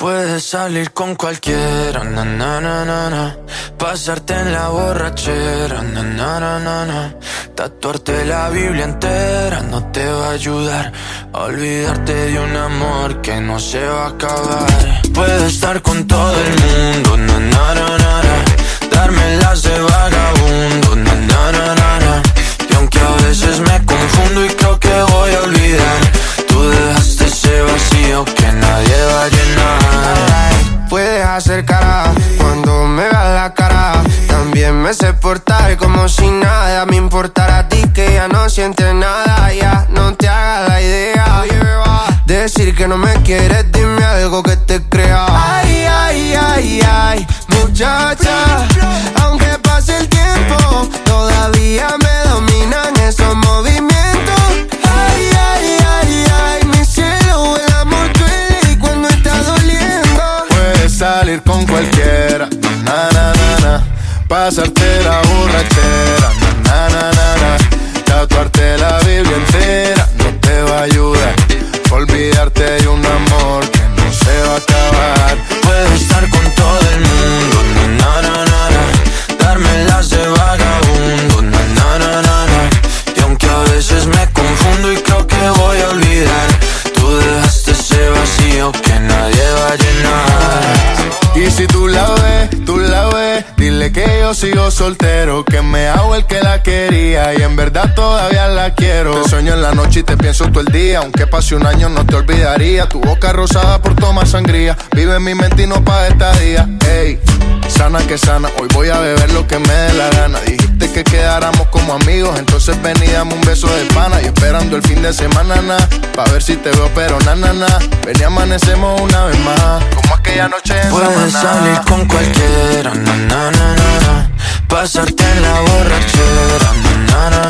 Puedes salir con cualquiera, na na na na. Pasarte en la borrachera, na na na na. Tatuarte la Biblia entera no te va a ayudar. Olvidarte de un amor que no se va a acabar. Puedes estar con todo el mundo, na na na na. Darme las portar como si nada me importara a ti que ya no sientes nada. Ya no te hagas la idea. Decir que no me quieres, dime algo que te crea. Ay, ay, ay, ay, muchacha. Aunque pase el tiempo, todavía me dominan esos movimientos. Ay, ay, ay, ay, mi cielo, el amor duele y cuando está doliendo. Puedes salir con cualquiera. Pasarte la borrachera, dile que yo sigo soltero, que me hago el que la quería y en verdad todavía la quiero. Te sueño en la noche y te pienso todo el día, aunque pase un año no te olvidaría. Tu boca rosada por tomar sangría, vive mi mente y no pa' esta día. Ey, sana que sana, hoy voy a beber lo que me dé la gana. Dijiste que quedáramos como amigos, entonces ven y dame un beso de pana. Y esperando el fin de semana, na, pa' ver si te veo, pero na, na, na. Ven y amanecemos una vez más, como aquella noche en Puedes Samaná. salir con cualquiera, na na na na na. Pasarte en la borrachera, na na na.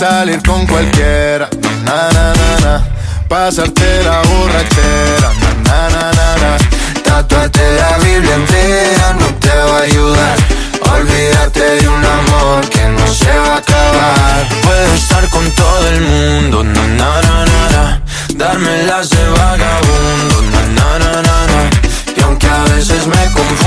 Salir con cualquiera, na na na na. Pasarte la borrachera, na na na na. Tatuarte la Biblia entera no te va a ayudar. Olvídate de un amor que no se va a acabar. Puedo estar con todo el mundo, na na na na na. Darme las de vagabundo, na na na na na. Y aunque a veces me confundo